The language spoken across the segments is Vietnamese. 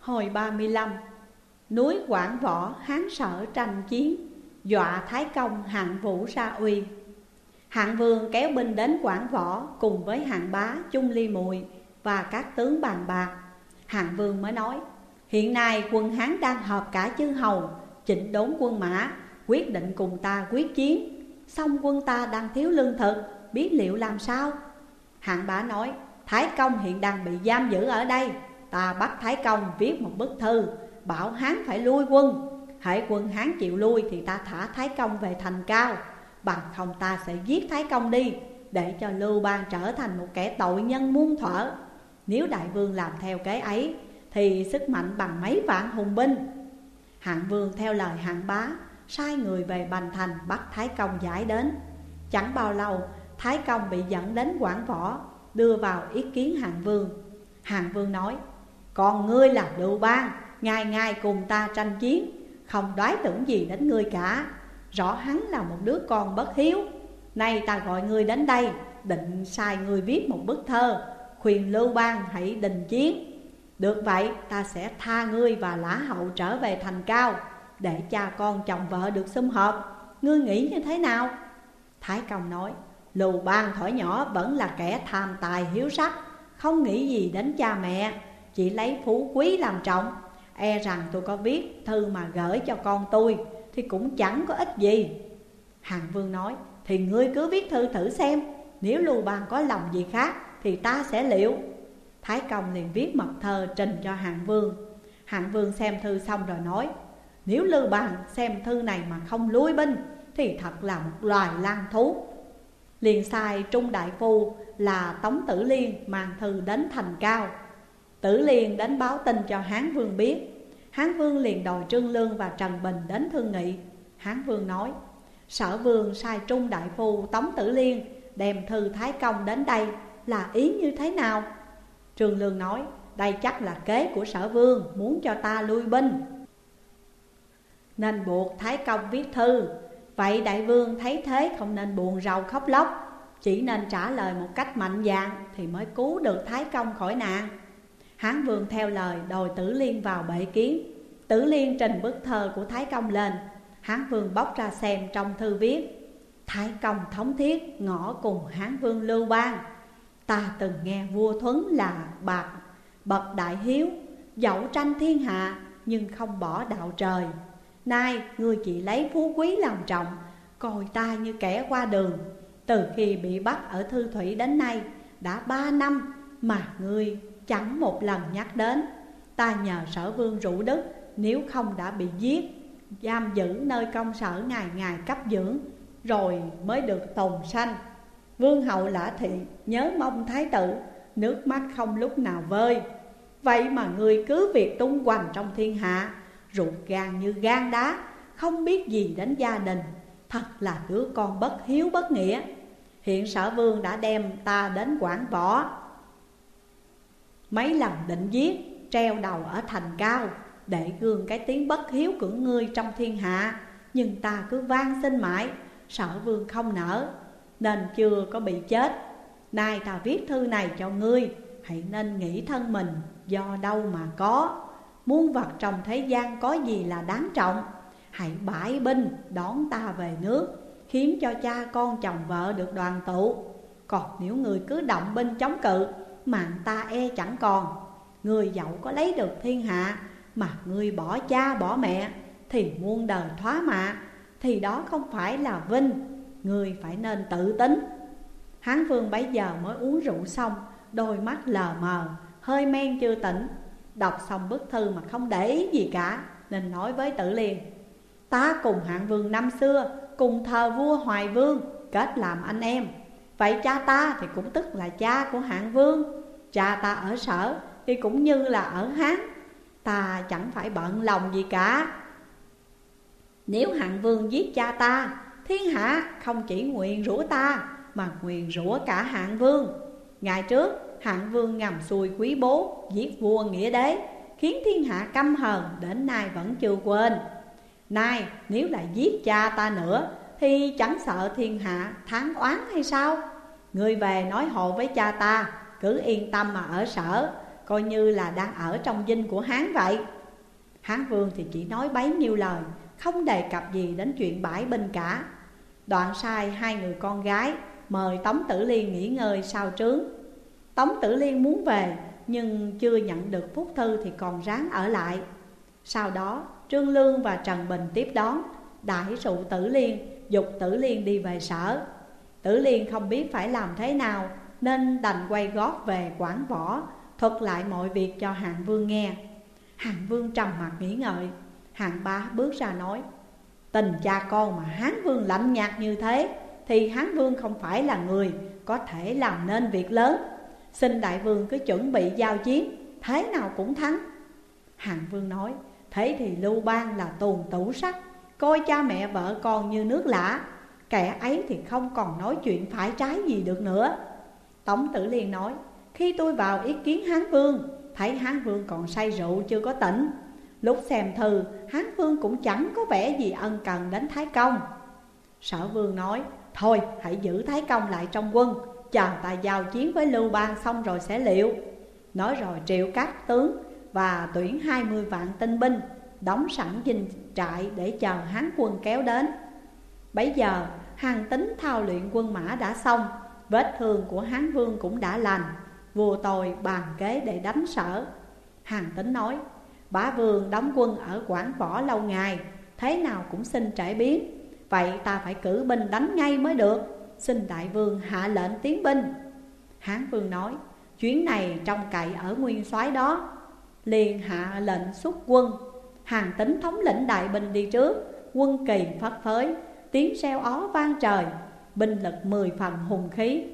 Hồi 35 Núi Quảng Võ hán sở tranh chiến, Dọa Thái Công hạng vũ ra uy. Hạng vương kéo binh đến Quảng Võ Cùng với hạng bá, Chung Ly Mùi Và các tướng bàn bạc. Hạng vương mới nói, Hiện nay quân Hán đang họp cả chư hầu, Chỉnh đốn quân mã, Quyết định cùng ta quyết chiến. Xong quân ta đang thiếu lương thực, Biết liệu làm sao? Hạng bá nói, Thái công hiện đang bị giam giữ ở đây. Ta bắt Thái công viết một bức thư, Bảo Hán phải lui quân. Hãy quân Hán chịu lui thì ta thả Thái công về thành cao. Bằng không ta sẽ giết Thái công đi, Để cho Lưu Bang trở thành một kẻ tội nhân muôn thuở. Nếu đại vương làm theo cái ấy, Thì sức mạnh bằng mấy vạn hùng binh? Hạng vương theo lời hạng bá, Sai người về Bành Thành bắt Thái công giải đến. Chẳng bao lâu, Thái công bị dẫn đến quảng võ, Đưa vào ý kiến hạng vương. Hạng vương nói còn ngươi là Lưu Bang, Ngày ngày cùng ta tranh chiến. Không đoái tưởng gì đến ngươi cả. Rõ hắn là một đứa con bất hiếu. Nay ta gọi ngươi đến đây, Định sai ngươi viết một bức thơ. Khuyên Lưu Bang hãy đình chiến. Được vậy, ta sẽ tha ngươi và lã hậu trở về thành cao, Để cha con chồng vợ được sum họp. Ngươi nghĩ như thế nào? Thái Công nói, Lưu Bang thổi nhỏ vẫn là kẻ tham tài hiếu sắc, Không nghĩ gì đến cha mẹ. Chỉ lấy phú quý làm trọng. E rằng tôi có viết thư mà gửi cho con tôi Thì cũng chẳng có ích gì. Hàng Vương nói, Thì ngươi cứ viết thư thử xem. Nếu Lưu Bang có lòng gì khác Thì ta sẽ liệu. Thái Công liền viết mật thơ trình cho Hàng Vương. Hàng Vương xem thư xong rồi nói, Nếu Lưu Bang xem thư này mà không lui binh Thì thật là một loài lang thú. Liền sai Trung Đại Phu là Tống Tử Liên mang thư đến thành cao. Tử Liên đến báo tin cho Hán Vương biết. Hán Vương liền đòi Trương Lương và Trần Bình đến thương nghị. Hán Vương nói, Sở Vương sai Trung Đại Phu Tống Tử Liên, Đem thư Thái Công đến đây, là ý như thế nào? Trương Lương nói, Đây chắc là kế của sở vương, Muốn cho ta lui binh. Nên buộc Thái Công viết thư. Vậy đại vương thấy thế không nên buồn rầu khóc lóc, Chỉ nên trả lời một cách mạnh dạn Thì mới cứu được Thái Công khỏi nạn. Hán vương theo lời đòi Tử Liên vào bệ kiến. Tử Liên trình bức thơ của Thái Công lên. Hán vương bóc ra xem trong thư viết. Thái Công thống thiết, ngõ cùng Hán vương Lưu Bang. Ta từng nghe vua Thuấn là bạc, bậc đại hiếu, Dẫu tranh thiên hạ, nhưng không bỏ đạo trời. Nay ngươi chỉ lấy phú quý làm trọng Coi ta như kẻ qua đường. Từ khi bị bắt ở Thư Thủy đến nay, Đã ba năm mà ngươi chẳng một lần nhắc đến. Ta nhờ sở vương rủ đức, Nếu không đã bị giết, Giam giữ nơi công sở ngày ngày cấp dưỡng, Rồi mới được tồn sanh. Vương hậu lã thị nhớ mong thái tử, Nước mắt không lúc nào vơi. Vậy mà người cứ việc tung hoành trong thiên hạ Rụt gan như gan đá, Không biết gì đến gia đình, Thật là đứa con bất hiếu bất nghĩa. Hiện sở vương đã đem ta đến quảng võ Mấy lần định giết, Treo đầu ở thành cao, Để gương cái tiếng bất hiếu của ngươi trong thiên hạ. Nhưng ta cứ van xin mãi Sở vương không nở Nên chưa có bị chết. Nay ta viết thư này cho ngươi, Hãy nên nghĩ thân mình, do đâu mà có. Muôn vật trong thế gian có gì là đáng trọng, Hãy bãi binh đón ta về nước Khiến cho cha con chồng vợ được đoàn tụ. Còn nếu người cứ động binh chống cự Mạng ta e chẳng còn. Người giàu có lấy được thiên hạ, Mà người bỏ cha bỏ mẹ Thì muôn đời thoá mạ, Thì đó không phải là vinh. Người phải nên tự tính Hán vương bấy giờ mới uống rượu xong, Đôi mắt lờ mờ, Hơi men chưa tỉnh. Đọc xong bức thư mà không để ý gì cả, Nên nói với tử liền Ta cùng hạng vương năm xưa, Cùng thờ vua Hoài Vương, Kết làm anh em. Vậy cha ta thì cũng tức là cha của hạng vương. Cha ta ở sở thì cũng như là ở Hán. Ta chẳng phải bận lòng gì cả. Nếu hạng vương giết cha ta, Thiên hạ không chỉ nguyện rủa ta, Mà nguyện rủa cả hạng vương. Ngày trước, hạng vương ngầm xuôi quý bố, Giết vua nghĩa đế, Khiến thiên hạ căm hờn, đến nay vẫn chưa quên. Nay, nếu lại giết cha ta nữa, Thì chẳng sợ thiên hạ tháng oán hay sao? Người về nói hộ với cha ta, Cứ yên tâm mà ở sở, Coi như là đang ở trong dinh của Hán vậy. Hán vương thì chỉ nói bấy nhiêu lời, Không đề cập gì đến chuyện bãi binh cả. Đoạn sai hai người con gái, Mời Tống Tử Liên nghỉ ngơi sau trướng. Tống Tử Liên muốn về, Nhưng chưa nhận được phúc thư thì còn ráng ở lại. Sau đó, Trương Lương và Trần Bình tiếp đón. Đại sụ Tử Liên, Dục Tử Liên đi về sở. Tử Liên không biết phải làm thế nào, Nên đành quay gót về quảng võ, Thuật lại mọi việc cho Hạng Vương nghe. Hạng Vương trầm mặt nghĩ ngợi. Hạng ba bước ra nói, Tình cha con mà Hán Vương lạnh nhạt như thế, Thì Hán Vương không phải là người Có thể làm nên việc lớn. Xin đại vương cứ chuẩn bị giao chiến, Thế nào cũng thắng. Hạng Vương nói, Thế thì Lưu Bang là tuồn tủ sắc Coi cha mẹ vợ con như nước lã. Kẻ ấy thì không còn nói chuyện phải trái gì được nữa. Tống Tử liền nói, Khi tôi vào ý kiến Hán Vương, Thấy Hán Vương còn say rượu chưa có tỉnh. Lúc xem thư, Hán Vương cũng chẳng có vẻ gì ân cần đến Thái Công. Sở Vương nói, Thôi, hãy giữ Thái Công lại trong quân Chờ ta giao chiến với Lưu Bang xong rồi sẽ liệu. Nói rồi triệu các tướng Và tuyển 20 vạn tinh binh, Đóng sẵn dinh trại để chờ Hán quân kéo đến. Bấy giờ hàng tính thao luyện quân mã đã xong, Vết thương của Hán Vương cũng đã lành, Vua tôi bàn kế để đánh sở. Hàng tính nói, Bá Vương đóng quân ở Quảng Võ lâu ngày, Thế nào cũng xin trải biến. Vậy ta phải cử binh đánh ngay mới được. Xin đại vương hạ lệnh tiến binh. Hán Vương nói, Chuyến này trong cậy ở nguyên soái đó. Liền hạ lệnh xuất quân. Hàng tính thống lĩnh đại binh đi trước, Quân kỳ phất phới. Tiếng reo ó vang trời Binh lực mười phần hùng khí.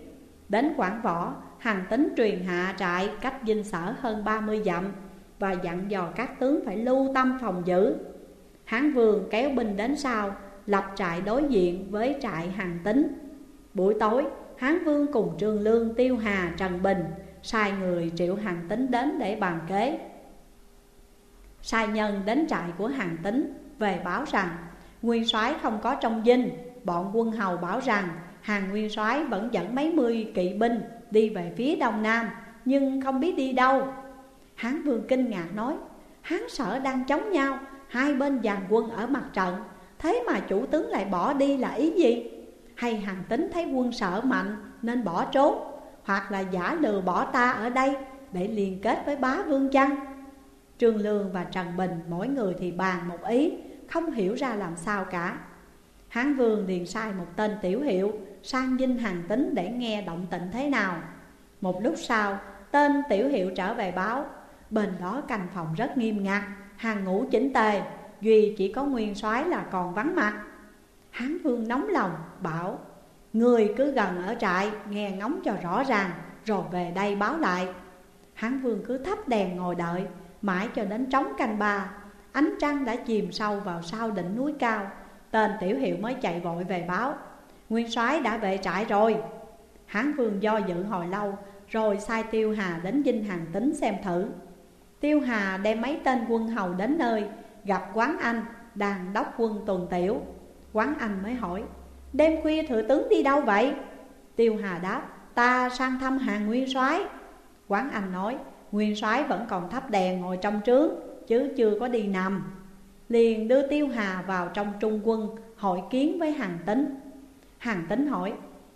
Đến Quảng Võ Hàng tính truyền hạ trại cách dinh sở hơn 30 dặm Và dặn dò các tướng phải lưu tâm phòng giữ. Hán vương kéo binh đến sau Lập trại đối diện với trại hàng tính. Buổi tối Hán vương cùng Trương Lương, Tiêu Hà, Trần Bình Sai người triệu hàng tính đến để bàn kế. Sai nhân đến trại của hàng tính Về báo rằng Nguyên soái không có trong dinh. Bọn quân hầu bảo rằng, Hàng nguyên soái vẫn dẫn mấy mươi kỵ binh Đi về phía đông nam, Nhưng không biết đi đâu. Hán vương kinh ngạc nói, Hán sở đang chống nhau, Hai bên dàn quân ở mặt trận, Thế mà chủ tướng lại bỏ đi là ý gì? Hay hàng tính thấy quân sở mạnh Nên bỏ trốn, Hoặc là giả lừa bỏ ta ở đây Để liên kết với bá vương chăng? Trương Lương và Trần Bình, Mỗi người thì bàn một ý. Không hiểu ra làm sao cả. Hán vương liền sai một tên tiểu hiệu Sang dinh hàng tính để nghe động tĩnh thế nào. Một lúc sau, Tên tiểu hiệu trở về báo. Bên đó canh phòng rất nghiêm ngặt, Hàng ngũ chỉnh tề, Duy chỉ có nguyên soái là còn vắng mặt. Hán vương nóng lòng, bảo, Người cứ gần ở trại, nghe ngóng cho rõ ràng, Rồi về đây báo lại. Hán vương cứ thắp đèn ngồi đợi, Mãi cho đến trống canh ba Ánh trăng đã chìm sâu vào sau đỉnh núi cao. Tên tiểu hiệu mới chạy vội về báo, Nguyên soái đã về trại rồi. Hán vương do dự hồi lâu, Rồi sai Tiêu Hà đến dinh hàng tính xem thử. Tiêu Hà đem mấy tên quân hầu đến nơi, Gặp quán anh đang đốc quân tuần tiểu. Quán anh mới hỏi, Đêm khuya thừa tướng đi đâu vậy? Tiêu Hà đáp, Ta sang thăm hàng nguyên soái. Quán anh nói, Nguyên soái vẫn còn thắp đèn ngồi trong trướng. Chứ chưa có đi nằm. Liền đưa Tiêu Hà vào trong trung quân Hội kiến với hàng tính. Hàng tính hỏi,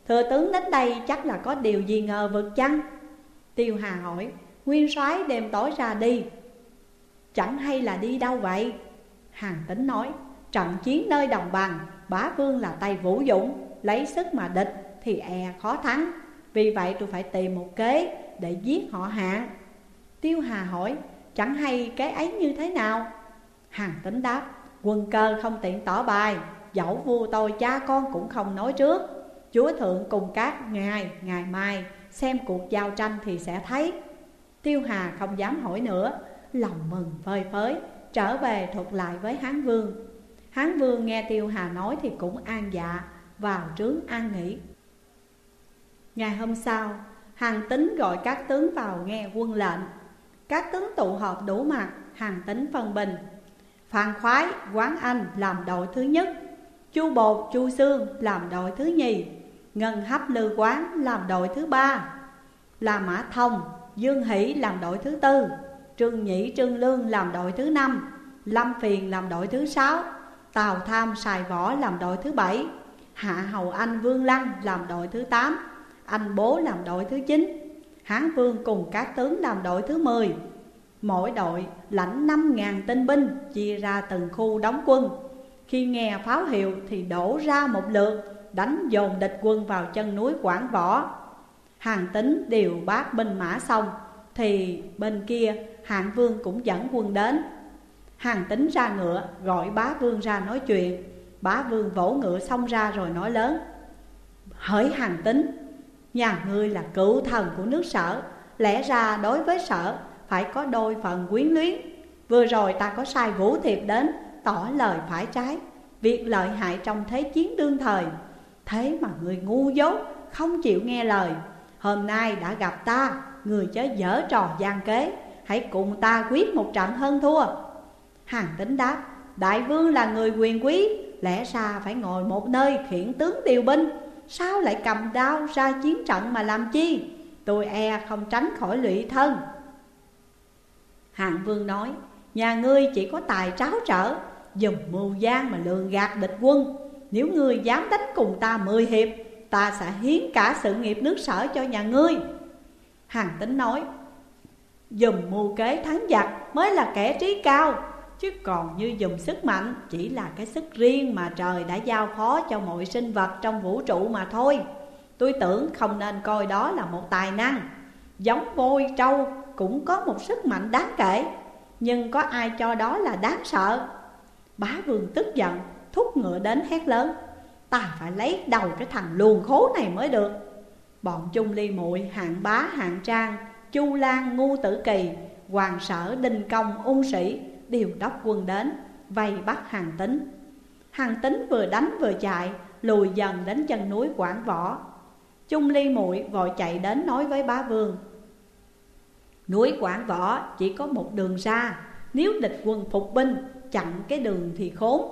Thừa tướng đến đây chắc là có điều gì ngờ vực chăng? Tiêu Hà hỏi, Nguyên soái đêm tối ra đi. Chẳng hay là đi đâu vậy? Hàng tính nói, Trận chiến nơi đồng bằng, Bá vương là tay vũ dũng, Lấy sức mà địch thì e khó thắng. Vì vậy tôi phải tìm một kế Để giết họ hạng Tiêu Hà hỏi Chẳng hay cái ấy như thế nào? Hàng tính đáp, Quân cơ không tiện tỏ bài, Dẫu vua tôi cha con cũng không nói trước. Chúa thượng cùng các ngài Ngày mai, xem cuộc giao tranh thì sẽ thấy. Tiêu Hà không dám hỏi nữa, Lòng mừng phơi phới, Trở về thuật lại với Hán Vương. Hán Vương nghe Tiêu Hà nói thì cũng an dạ Vào trướng an nghỉ. Ngày hôm sau, Hàng tính gọi các tướng vào nghe quân lệnh. Các tướng tụ họp đủ mặt Hàng tính phân bình. Phan Khoái, Quán Anh làm đội thứ nhất. Chu Bột, Chu Sương làm đội thứ nhì. Ngân Hấp Lư Quán làm đội thứ ba. Là Mã Thông, Dương Hỷ làm đội thứ tư. Trương Nhĩ Trương Lương làm đội thứ năm. Lâm Phiền làm đội thứ sáu. Tào Tham Sài Võ làm đội thứ bảy. Hạ Hầu Anh Vương Lăng làm đội thứ tám. Anh Bố làm đội thứ chín. Hán Vương cùng các tướng làm đội thứ mười. Mỗi đội lãnh năm ngàn tinh binh chia ra từng khu đóng quân. Khi nghe pháo hiệu thì đổ ra một lượt, Đánh dồn địch quân vào chân núi Quảng Võ. Hàng tính điều bác binh mã xong, Thì bên kia hạng vương cũng dẫn quân đến. Hàng tính ra ngựa, gọi bá vương ra nói chuyện. Bá vương vỗ ngựa xong ra rồi nói lớn, Hỡi hàng tính Nhà ngươi là cựu thần của nước sở. Lẽ ra đối với sở, phải có đôi phần quyến luyến. Vừa rồi ta có sai vũ thiệp đến, Tỏ lời phải trái. Việc lợi hại trong thế chiến đương thời. Thế mà người ngu dốt, Không chịu nghe lời. Hôm nay đã gặp ta, Người chớ dở trò gian kế. Hãy cùng ta quyết một trận hơn thua. Hàng tính đáp, Đại vương là người quyền quý. Lẽ ra phải ngồi một nơi khiển tướng điều binh. Sao lại cầm đao ra chiến trận mà làm chi? Tôi e không tránh khỏi lụy thân. Hạng vương nói, Nhà ngươi chỉ có tài tráo trở, Dùng mưu gian mà lường gạt địch quân. Nếu ngươi dám đánh cùng ta mười hiệp, Ta sẽ hiến cả sự nghiệp nước sở cho nhà ngươi. Hàng tính nói, Dùng mưu kế thắng giặc mới là kẻ trí cao. Chứ còn như dùng sức mạnh, chỉ là cái sức riêng mà trời đã giao phó cho mọi sinh vật trong vũ trụ mà thôi. Tôi tưởng không nên coi đó là một tài năng. Giống voi, trâu cũng có một sức mạnh đáng kể, Nhưng có ai cho đó là đáng sợ? Bá vương tức giận, thúc ngựa đến hét lớn, Ta phải lấy đầu cái thằng luồn khố này mới được. Bọn Trung Ly muội, hạng bá, hạng trang, Chu Lan, ngu tử kỳ, Hoàng sở, đinh công, ung sĩ Đều đốc quân đến, Vây bắt hàng tính. Hàng tính vừa đánh vừa chạy, Lùi dần đến chân núi Quảng Võ. Trung Ly muội vội chạy đến nói với bá vương, Núi Quảng Võ chỉ có một đường ra, Nếu địch quân phục binh, chặn cái đường thì khốn.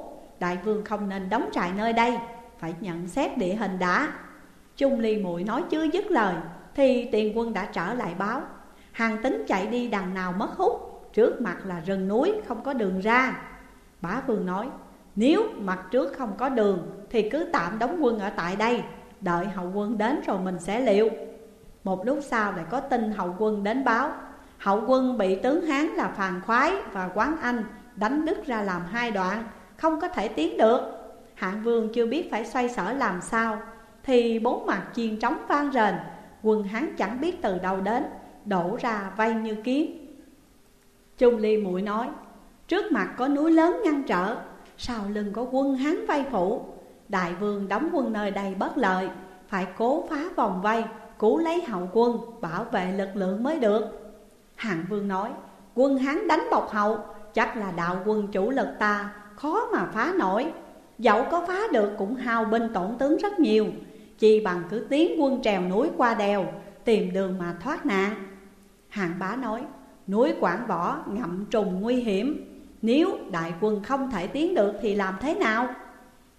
Đại vương không nên đóng trại nơi đây, Phải nhận xét địa hình đã. Trung Ly muội nói chưa dứt lời, Thì tiền quân đã trở lại báo. Hàng tính chạy đi đằng nào mất hút Trước mặt là rừng núi, không có đường ra. Bá vương nói, Nếu mặt trước không có đường, Thì cứ tạm đóng quân ở tại đây, Đợi hậu quân đến rồi mình sẽ liệu Một lúc sau lại có tin hậu quân đến báo. Hậu quân bị tướng Hán là Phàn Khoái và Quán Anh đánh đứt ra làm hai đoạn, Không có thể tiến được. Hạng vương chưa biết phải xoay sở làm sao, Thì bốn mặt chiên trống vang rền, Quân Hán chẳng biết từ đâu đến, Đổ ra vây như kiến. Trung Ly muội nói, Trước mặt có núi lớn ngăn trở, Sau lưng có quân Hán vây phủ. Đại vương đóng quân nơi đây bất lợi, Phải cố phá vòng vây, Cứu lấy hậu quân, Bảo vệ lực lượng mới được. Hạng vương nói, Quân Hán đánh bọc hậu, Chắc là đạo quân chủ lực ta, Khó mà phá nổi. Dẫu có phá được cũng hao binh tổn tướng rất nhiều Chỉ bằng cứ tiến quân trèo núi qua đèo, Tìm đường mà thoát nạn. Hạng bá nói Núi Quảng Võ ngậm trùng nguy hiểm. Nếu đại quân không thể tiến được thì làm thế nào?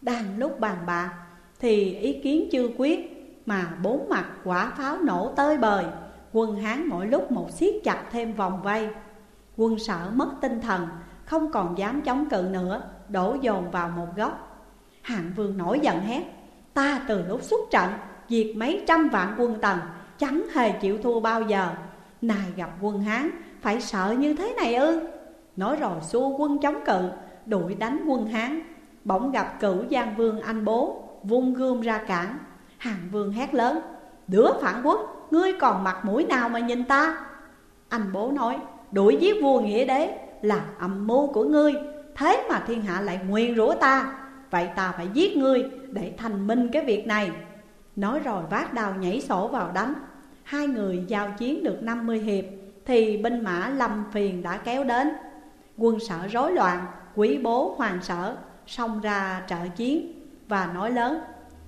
Đang lúc bàn bạc, thì ý kiến chưa quyết, Mà bốn mặt quả pháo nổ tơi bời. Quân Hán mỗi lúc một siết chặt thêm vòng vây. Quân sở mất tinh thần, Không còn dám chống cự nữa, Đổ dồn vào một góc. Hạng vương nổi giận hét, Ta từ lúc xuất trận, Diệt mấy trăm vạn quân tần, Chẳng hề chịu thua bao giờ. Nài gặp quân Hán phải sợ như thế này ư? Nói rồi xua quân chống cự Đuổi đánh quân Hán. Bỗng gặp cửu giang vương anh bố, Vung gươm ra cản. Hàng vương hét lớn, Đứa phản quốc, Ngươi còn mặt mũi nào mà nhìn ta? Anh bố nói, Đuổi giết vua nghĩa đế là âm mưu của ngươi, Thế mà thiên hạ lại nguyền rủa ta. Vậy ta phải giết ngươi để thành minh cái việc này. Nói rồi vác đào nhảy sổ vào đánh. Hai người giao chiến được 50 hiệp. Thì binh mã lâm phiền đã kéo đến. Quân sở rối loạn Quý bố hoàng sở Xông ra trợ chiến Và nói lớn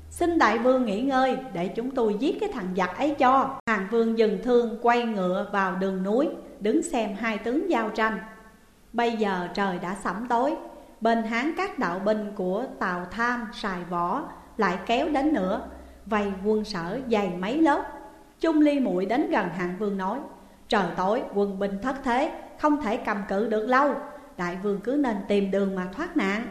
Xin đại vương nghỉ ngơi để chúng tôi giết cái thằng giặc ấy cho. Hàng vương dừng thương quay ngựa vào đường núi Đứng xem hai tướng giao tranh. Bây giờ trời đã sẩm tối Bên hán các đạo binh của Tào Tham, Sài Võ Lại kéo đến nữa Vây quân sở dày mấy lớp. Trung ly muội đến gần hạng vương nói Trời tối, quân binh thất thế, Không thể cầm cự được lâu. Đại vương cứ nên tìm đường mà thoát nạn.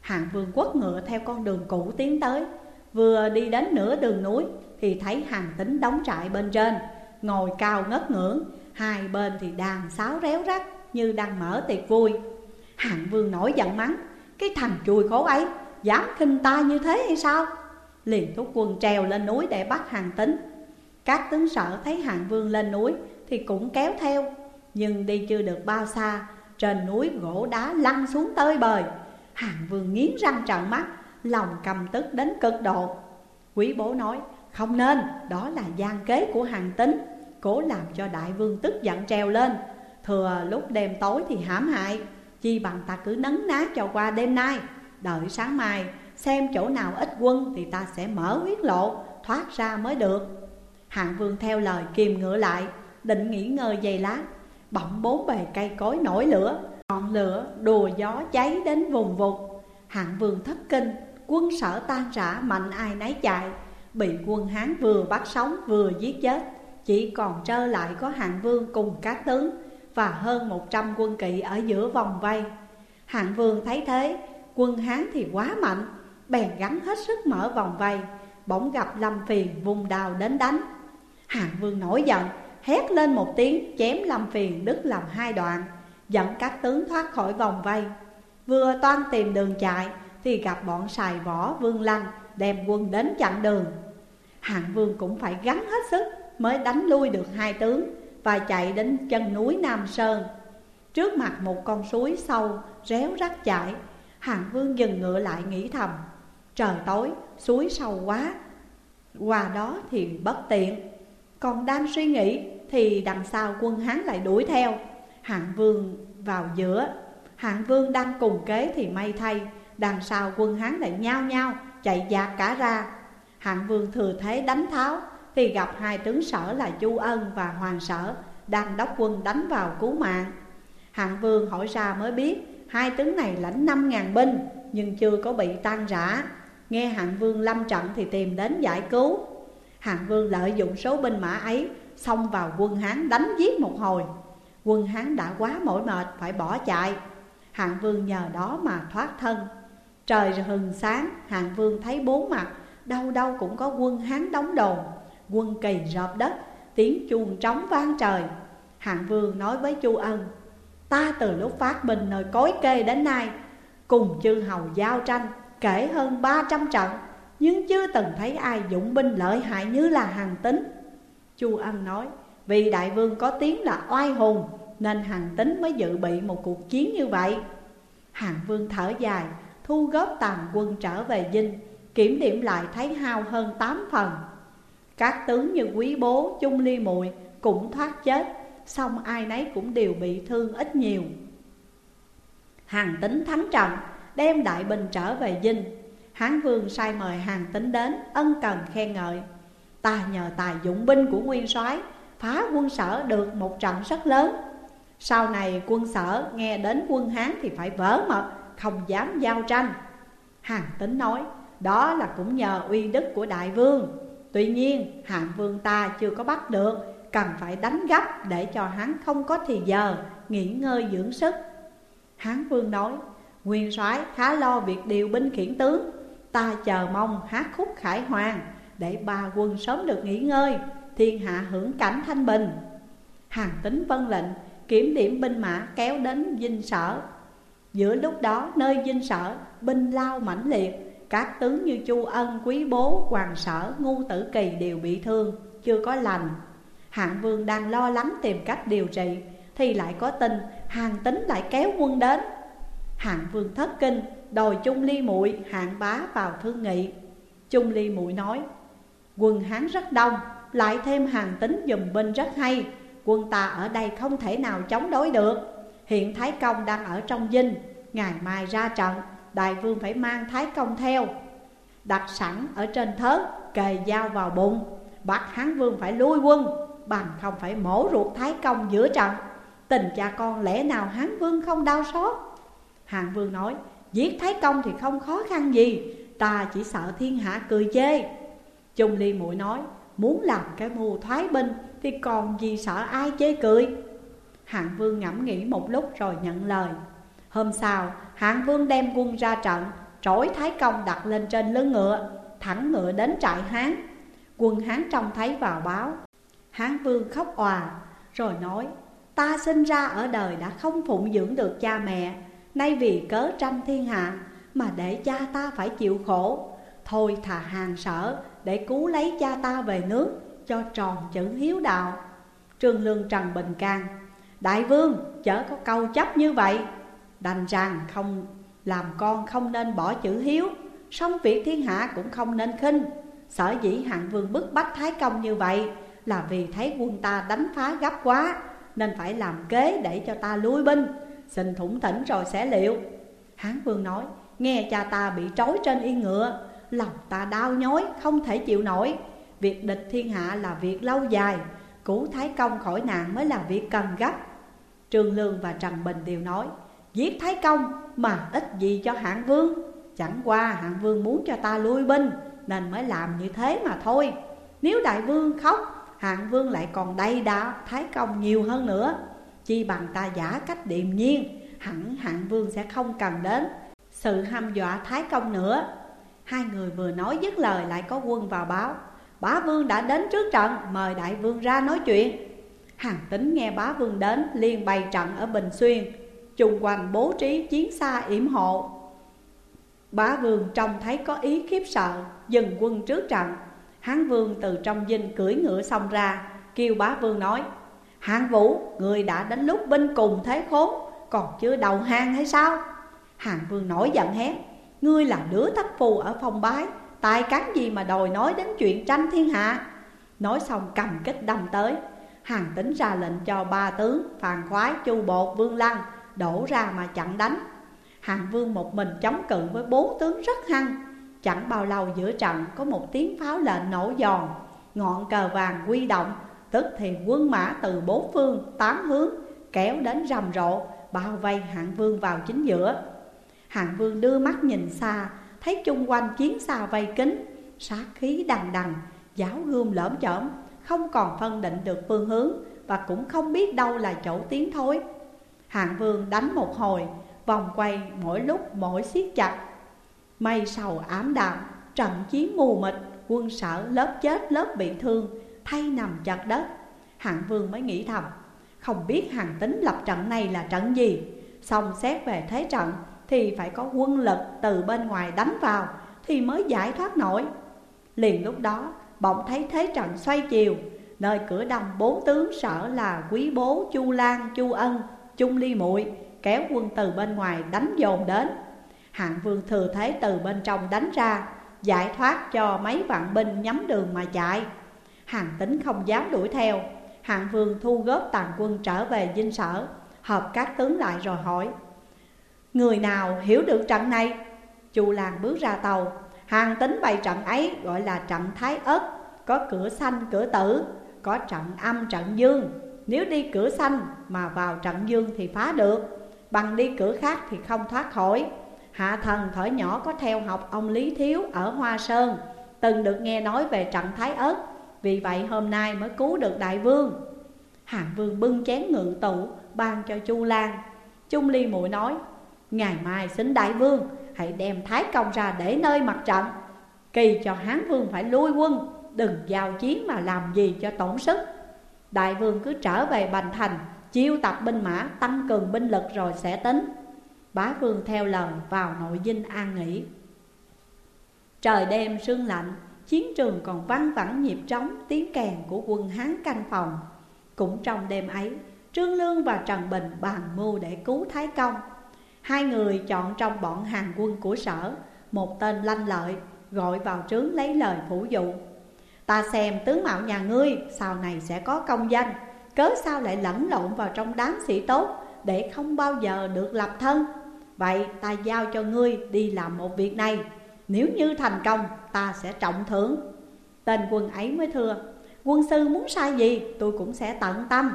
Hạng vương quất ngựa theo con đường cũ tiến tới. Vừa đi đến nửa đường núi, Thì thấy hàng tính đóng trại bên trên. Ngồi cao ngất ngưỡng, Hai bên thì đàn sáo réo rắt Như đang mở tiệc vui. Hạng vương nổi giận mắng, Cái thằng chui khổ ấy, Dám khinh ta như thế hay sao? Liền thúc quân trèo lên núi để bắt hàng tính. Các tướng sở thấy hạng vương lên núi thì cũng kéo theo Nhưng đi chưa được bao xa Trên núi gỗ đá lăn xuống tơi bời. Hạng vương nghiến răng trợn mắt Lòng cầm tức đến cực độ. Quý bố nói Không nên, đó là gian kế của hàng tính Cố làm cho đại vương tức giận treo lên. Thừa lúc đêm tối thì hãm hại Chi bằng ta cứ nấn ná cho qua đêm nay. Đợi sáng mai xem chỗ nào ít quân Thì ta sẽ mở huyết lộ thoát ra mới được. Hạng vương theo lời kìm ngựa lại. Định nghỉ ngơi giày lát Bỗng bốn bề cây cối nổi lửa, Ngọn lửa, đùa gió cháy đến vùng vụt. Hạng vương thất kinh, Quân sở tan rã, mạnh ai nấy chạy. Bị quân Hán vừa bắt sống, vừa giết chết. Chỉ còn trơ lại có hạng vương cùng các tướng Và hơn một trăm quân kỵ ở giữa vòng vây. Hạng vương thấy thế, Quân Hán thì quá mạnh, Bèn gắn hết sức mở vòng vây, Bỗng gặp Lâm Phiền vùng đào đến đánh. Hạng vương nổi giận Hét lên một tiếng chém làm Phiền đứt làm hai đoạn Dẫn các tướng thoát khỏi vòng vây. Vừa toan tìm đường chạy Thì gặp bọn xài võ vương lăng Đem quân đến chặn đường. Hạng vương cũng phải gắn hết sức Mới đánh lui được hai tướng Và chạy đến chân núi Nam Sơn. Trước mặt một con suối sâu Réo rắt chảy Hạng vương dừng ngựa lại nghĩ thầm Trời tối, suối sâu quá Qua đó thì bất tiện. Còn đang suy nghĩ thì đằng sau quân Hán lại đuổi theo. Hạng vương vào giữa. Hạng vương đang cùng kế thì may thay, Đằng sau quân Hán lại nhao nhao Chạy dạt cả ra. Hạng vương thừa thế đánh tháo, Thì gặp hai tướng sở là Chu Ân và Hoàng Sở Đang đốc quân đánh vào cứu mạng. Hạng vương hỏi ra mới biết, Hai tướng này lãnh năm ngàn binh, Nhưng chưa có bị tan rã. Nghe hạng vương lâm trận thì tìm đến giải cứu. Hạng vương lợi dụng số binh mã ấy Xông vào quân Hán đánh giết một hồi. Quân Hán đã quá mỏi mệt, phải bỏ chạy. Hạng vương nhờ đó mà thoát thân. Trời hừng sáng, Hạng vương thấy bốn mặt, Đâu đâu cũng có quân Hán đóng đồn. Quân kỳ rợp đất, Tiếng chuông trống vang trời. Hạng vương nói với Chu Ân, Ta từ lúc phát binh nơi cối kê đến nay, Cùng chư hầu giao tranh Kể hơn 300 trận, Nhưng chưa từng thấy ai dụng binh lợi hại như là hàng tính Chu Ân nói Vì đại vương có tiếng là oai hùng Nên hàng tính mới dự bị một cuộc chiến như vậy. Hàng vương thở dài Thu góp tàn quân trở về dinh Kiểm điểm lại thấy hao hơn 8 phần. Các tướng như quý bố, chung ly muội cũng thoát chết Xong ai nấy cũng đều bị thương ít nhiều. Hàng tính thắng trận Đem đại binh trở về dinh. Hán vương sai mời hàng tính đến Ân cần khen ngợi. Ta nhờ tài dụng binh của nguyên soái, Phá quân sở được một trận rất lớn. Sau này quân sở nghe đến quân Hán thì phải vỡ mật, Không dám giao tranh. Hàng tín nói, Đó là cũng nhờ uy đức của đại vương. Tuy nhiên, hạng vương ta chưa có bắt được, Cần phải đánh gấp để cho hắn không có thì giờ, Nghỉ ngơi dưỡng sức. Hán vương nói, Nguyên soái khá lo việc điều binh khiển tướng. Ta chờ mong hát khúc khải hoàng để ba quân sớm được nghỉ ngơi Thiên hạ hưởng cảnh thanh bình. Hàng tính vân lệnh Kiểm điểm binh mã kéo đến dinh sở. Giữa lúc đó nơi dinh sở Binh lao mãnh liệt Các tướng như Chu Ân, Quý Bố, Hoàng Sở, Ngu Tử Kỳ đều bị thương Chưa có lành. Hạng vương đang lo lắng tìm cách điều trị Thì lại có tin hàng tính lại kéo quân đến. Hạng vương thất kinh đòi Trung Ly muội hạng bá vào thương nghị. Trung Ly muội nói Quân Hán rất đông, Lại thêm hàng tính dùm binh rất hay. Quân ta ở đây không thể nào chống đối được. Hiện Thái Công đang ở trong dinh, Ngày mai ra trận, Đại vương phải mang Thái Công theo. Đặt sẵn ở trên thớt, Kề dao vào bụng. Bắt Hán Vương phải lui quân, Bằng không phải mổ ruột Thái Công giữa trận. Tình cha con lẽ nào Hán Vương không đau xót? Hàng Vương nói, Giết Thái Công thì không khó khăn gì, Ta chỉ sợ thiên hạ cười chê. Trung Ly muội nói, Muốn làm cái mưu thoái binh Thì còn gì sợ ai chê cười? Hạng vương ngẫm nghĩ một lúc rồi nhận lời. Hôm sau, hạng vương đem quân ra trận Trỗi Thái Công đặt lên trên lưng ngựa, Thẳng ngựa đến trại Hán. Quân Hán trông thấy vào báo. Hán vương khóc òa, Rồi nói, Ta sinh ra ở đời đã không phụng dưỡng được cha mẹ. Nay vì cớ tranh thiên hạ Mà để cha ta phải chịu khổ. Thôi thà hàng sở để cứu lấy cha ta về nước Cho tròn chữ hiếu đạo. Trương Lương Trần Bình Can, Đại vương, chớ có câu chấp như vậy. Đành rằng không, làm con không nên bỏ chữ hiếu, song việc thiên hạ cũng không nên khinh. Sở dĩ hạng vương bức bách Thái Công như vậy Là vì thấy quân ta đánh phá gấp quá, Nên phải làm kế để cho ta lui binh, Xin thủng thỉnh rồi sẽ liệu. Hán vương nói, Nghe cha ta bị trói trên yên ngựa Lòng ta đau nhói, không thể chịu nổi. Việc địch thiên hạ là việc lâu dài Cứu Thái Công khỏi nạn mới là việc cần gấp. Trương Lương và Trần Bình đều nói, Giết Thái Công mà ít gì cho hạng vương. Chẳng qua hạng vương muốn cho ta lui binh, Nên mới làm như thế mà thôi. Nếu đại vương khóc, Hạng vương lại còn đầy đà Thái Công nhiều hơn nữa. Chi bằng ta giả cách điềm nhiên, Hẳn hạng vương sẽ không cần đến Sự hăm dọa Thái Công nữa. Hai người vừa nói dứt lời lại có quân vào báo. Bá vương đã đến trước trận Mời đại vương ra nói chuyện. Hàng tính nghe bá vương đến liền bày trận ở Bình Xuyên Trung quanh bố trí chiến xa yểm hộ. Bá vương trông thấy có ý khiếp sợ Dừng quân trước trận. Hán vương từ trong dinh cưỡi ngựa xong ra Kêu bá vương nói Hạng vũ, người đã đến lúc binh cùng thế khốn Còn chưa đầu hàng hay sao? Hàng vương nổi giận hét Ngươi là đứa thất phù ở phong bái Tài cán gì mà đòi nói đến chuyện tranh thiên hạ? Nói xong cầm kích đâm tới. Hàng tính ra lệnh cho ba tướng Phàn khoái, chu bột, vương lăng Đổ ra mà chặn đánh. Hàng vương một mình chống cự với bốn tướng rất hăng. Chẳng bao lâu giữa trận có một tiếng pháo lệnh nổ giòn. Ngọn cờ vàng quy động Tức thì quân mã từ bốn phương, tám hướng Kéo đến rầm rộ Bao vây hạng vương vào chính giữa. Hạng vương đưa mắt nhìn xa, Thấy chung quanh chiến xa vây kính Sát khí đằng đằng, Giáo gươm lởm chởm Không còn phân định được phương hướng Và cũng không biết đâu là chỗ tiến thối. Hạng vương đánh một hồi, Vòng quay mỗi lúc mỗi siết chặt. Mây sầu ám đạm, Trận chiến mù mịt, Quân sở lớp chết lớp bị thương, Thay nằm chặt đất. Hạng vương mới nghĩ thầm, Không biết hàng tính lập trận này là trận gì, Xong xét về thế trận thì phải có quân lực từ bên ngoài đánh vào Thì mới giải thoát nổi. Liền lúc đó bỗng thấy thế trận xoay chiều Nơi cửa đông bốn tướng sở là quý bố, chu lan, chu ân, trung ly muội Kéo quân từ bên ngoài đánh dồn đến. Hạng vương thừa thế từ bên trong đánh ra Giải thoát cho mấy vạn binh nhắm đường mà chạy. Hạng tính không dám đuổi theo Hạng vương thu góp tàn quân trở về dinh sở Hợp các tướng lại rồi hỏi Người nào hiểu được trận này? Chu làng bước ra tàu. Hàng tính bày trận ấy gọi là trận Thái Ất. Có cửa xanh, cửa tử, Có trận âm, trận dương. Nếu đi cửa xanh mà vào trận dương thì phá được. Bằng đi cửa khác thì không thoát khỏi. Hạ thần thở nhỏ có theo học ông Lý Thiếu ở Hoa Sơn. Từng được nghe nói về trận Thái Ất. Vì vậy hôm nay mới cứu được đại vương. Hạng vương bưng chén ngự tụ, ban cho Chu Lan. Trung Ly muội nói Ngày mai xin đại vương, hãy đem Thái Công ra để nơi mặt trận. Kỳ cho Hán vương phải lui quân, Đừng giao chiến mà làm gì cho tổn sức. Đại vương cứ trở về Bành Thành, Chiêu tập binh mã, tăng cường binh lực rồi sẽ tính. Bá vương theo lời vào nội dinh an nghỉ. Trời đêm sương lạnh, Chiến trường còn văng vẳng nhịp trống, tiếng kèn của quân Hán canh phòng. Cũng trong đêm ấy, Trương Lương và Trần Bình bàn mưu để cứu Thái Công. Hai người chọn trong bọn hàng quân của sở, Một tên lanh lợi, gọi vào trướng lấy lời phủ dụ. Ta xem tướng mạo nhà ngươi, sau này sẽ có công danh, Cớ sao lại lẫn lộn vào trong đám sĩ tốt Để không bao giờ được lập thân? Vậy ta giao cho ngươi đi làm một việc này, Nếu như thành công, ta sẽ trọng thưởng. Tên quân ấy mới thưa, Quân sư muốn sai gì, tôi cũng sẽ tận tâm.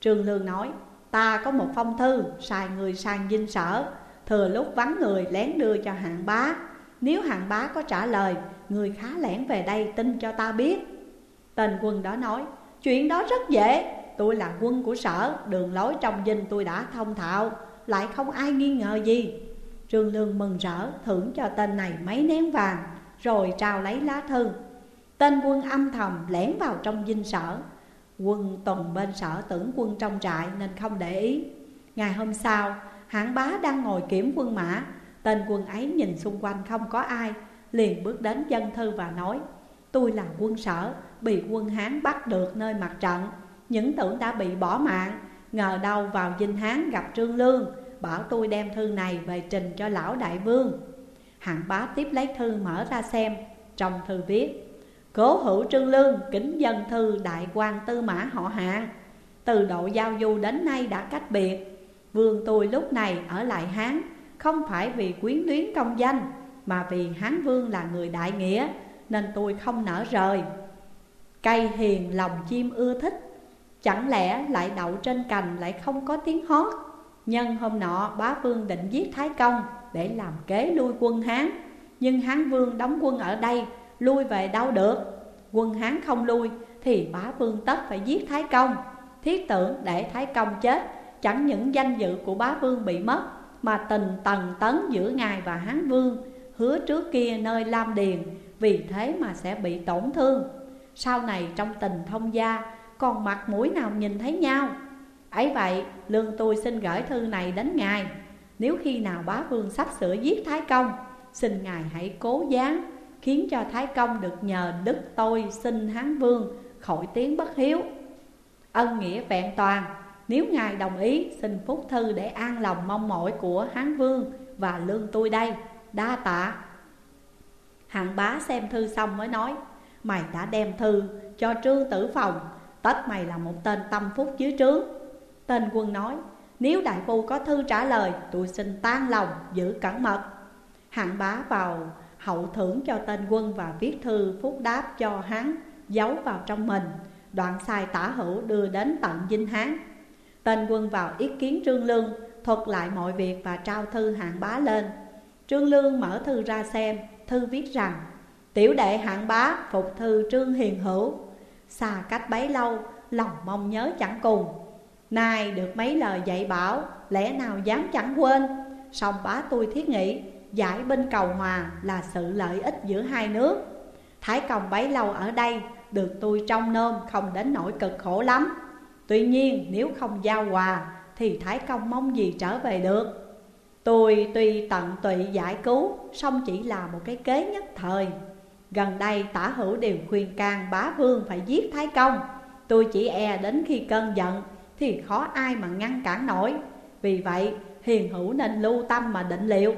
Trương Lương nói Ta có một phong thư, xài người sang dinh sở. Thừa lúc vắng người, lén đưa cho hạng bá. Nếu hạng bá có trả lời, Người khá lẻn về đây tin cho ta biết. Tên quân đó nói, Chuyện đó rất dễ. Tôi là quân của sở, Đường lối trong dinh tôi đã thông thạo. Lại không ai nghi ngờ gì. Trương Lương mừng rỡ, thưởng cho tên này mấy nén vàng, Rồi trao lấy lá thư. Tên quân âm thầm lẻn vào trong dinh sở. Quân tuần bên sở tưởng quân trong trại nên không để ý. Ngày hôm sau, hãng bá đang ngồi kiểm quân mã. Tên quân ấy nhìn xung quanh không có ai Liền bước đến dân thư và nói Tôi là quân sở, bị quân Hán bắt được nơi mặt trận. Những tưởng đã bị bỏ mạng Ngờ đâu vào dinh Hán gặp Trương Lương Bảo tôi đem thư này về trình cho lão đại vương. Hạng bá tiếp lấy thư mở ra xem Trong thư viết Cố hữu Trương Lương, kính dân thư đại quan tư mã họ hạ. Từ độ giao du đến nay đã cách biệt. Vương tôi lúc này ở lại Hán, Không phải vì quyến luyến công danh, Mà vì Hán Vương là người đại nghĩa, Nên tôi không nỡ rời. Cây hiền lòng chim ưa thích, Chẳng lẽ lại đậu trên cành lại không có tiếng hót? Nhân hôm nọ, bá vương định giết Thái Công Để làm kế lui quân Hán, Nhưng Hán Vương đóng quân ở đây Lui về đâu được? Quân Hán không lui Thì bá vương tất phải giết Thái Công. Thiết tưởng để Thái Công chết, Chẳng những danh dự của bá vương bị mất, Mà tình tần tấn giữa ngài và Hán Vương Hứa trước kia nơi Lam Điền, Vì thế mà sẽ bị tổn thương. Sau này trong tình thông gia, Còn mặt mũi nào nhìn thấy nhau? Ấy vậy, lương tôi xin gửi thư này đến ngài. Nếu khi nào bá vương sắp sửa giết Thái Công, Xin ngài hãy cố gắng Khiến cho Thái Công được nhờ đức tôi xin Hán Vương khỏi tiếng bất hiếu. Ân nghĩa vẹn toàn, Nếu ngài đồng ý, xin phúc thư để an lòng mong mỏi của Hán Vương và lương tôi đây, Đa tạ. Hạng bá xem thư xong mới nói, Mày đã đem thư cho trương tử phòng, Tất mày là một tên tâm phúc dưới trướng. Tên quân nói, Nếu đại phu có thư trả lời, Tôi xin tan lòng, giữ cẩn mật. Hạng bá vào hậu thưởng cho tên quân Và viết thư phúc đáp cho hắn Giấu vào trong mình. Đoạn sai tả hữu đưa đến tận dinh hán. Tên quân vào ý kiến Trương Lương, Thuật lại mọi việc và trao thư hạng bá lên. Trương Lương mở thư ra xem, Thư viết rằng, Tiểu đệ hạng bá, phục thư Trương Hiền Hữu. Xa cách bấy lâu, Lòng mong nhớ chẳng cùng. Nay được mấy lời dạy bảo, Lẽ nào dám chẳng quên? Xong bá tôi thiết nghĩ Giải binh cầu hòa là sự lợi ích giữa hai nước. Thái công bấy lâu ở đây, Được tôi trong nôm không đến nỗi cực khổ lắm. Tuy nhiên, nếu không giao hòa, Thì Thái công mong gì trở về được? Tôi tuy tận tụy giải cứu, song chỉ là một cái kế nhất thời. Gần đây tả hữu đều khuyên can bá vương phải giết Thái công Tôi chỉ e đến khi cơn giận, thì khó ai mà ngăn cản nổi. Vì vậy, hiền hữu nên lưu tâm mà định liệu.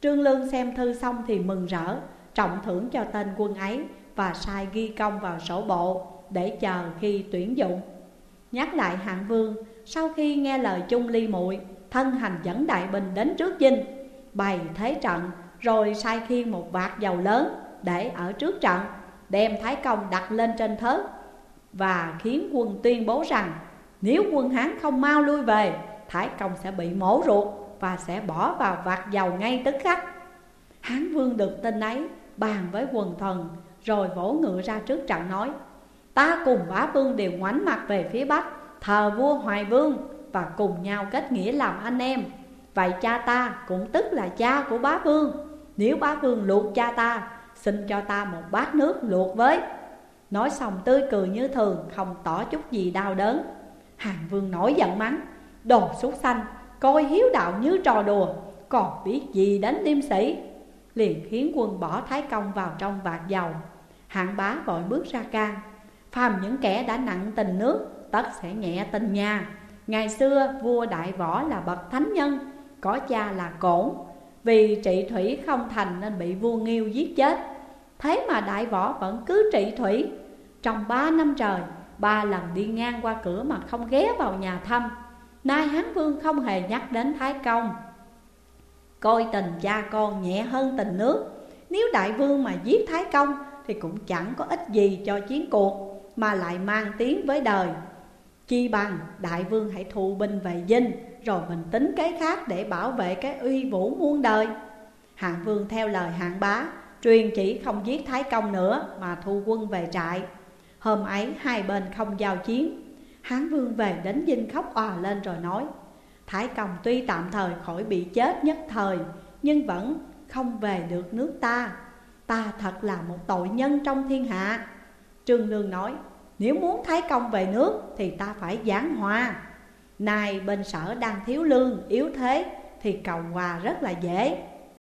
Trương Lương xem thư xong thì mừng rỡ, Trọng thưởng cho tên quân ấy Và sai ghi công vào sổ bộ Để chờ khi tuyển dụng. Nhắc lại hạng vương, Sau khi nghe lời chung ly muội, Thân hành dẫn đại binh đến trước dinh, Bày thế trận Rồi sai khiên một vạt dầu lớn Để ở trước trận, Đem Thái Công đặt lên trên thớt Và khiến quân tuyên bố rằng, nếu quân Hán không mau lui về, Thái Công sẽ bị mổ ruột. Và sẽ bỏ vào vạt dầu ngay tức khắc. Hán vương được tin ấy, Bàn với quần thần, Rồi vỗ ngựa ra trước trận nói, Ta cùng bá vương đều ngoảnh mặt về phía bắc, Thờ vua Hoài Vương Và cùng nhau kết nghĩa làm anh em. Vậy cha ta cũng tức là cha của bá vương. Nếu bá vương luộc cha ta, Xin cho ta một bát nước luộc với. Nói xong tươi cười như thường, Không tỏ chút gì đau đớn. Hàng vương nổi giận mắng, Đồ súc xanh Coi hiếu đạo như trò đùa, Còn biết gì đến liêm sĩ Liền khiến quân bỏ Thái Công vào trong vạt dầu. Hạng bá vội bước ra can. Phàm những kẻ đã nặng tình nước, Tất sẽ nhẹ tình nhà. Ngày xưa, vua Đại Võ là bậc thánh nhân, Có cha là cổn. Vì trị thủy không thành nên bị vua Nghiêu giết chết. Thế mà Đại Võ vẫn cứ trị thủy. Trong ba năm trời, Ba lần đi ngang qua cửa mà không ghé vào nhà thăm. Nay Hán Vương không hề nhắc đến Thái Công. Coi tình cha con nhẹ hơn tình nước. Nếu Đại Vương mà giết Thái Công Thì cũng chẳng có ích gì cho chiến cuộc, Mà lại mang tiếng với đời. Chi bằng Đại Vương hãy thù binh về dinh, Rồi mình tính cái khác để bảo vệ cái uy vũ muôn đời. Hạng Vương theo lời hạng bá, Truyền chỉ không giết Thái Công nữa mà thu quân về trại. Hôm ấy hai bên không giao chiến Hán vương về đến dinh khóc òa lên rồi nói Thái công tuy tạm thời khỏi bị chết nhất thời Nhưng vẫn không về được nước ta. Ta thật là một tội nhân trong thiên hạ. Trương Lương nói Nếu muốn Thái công về nước thì ta phải giảng hòa. Này bên sở đang thiếu lương, yếu thế Thì cầu hòa rất là dễ.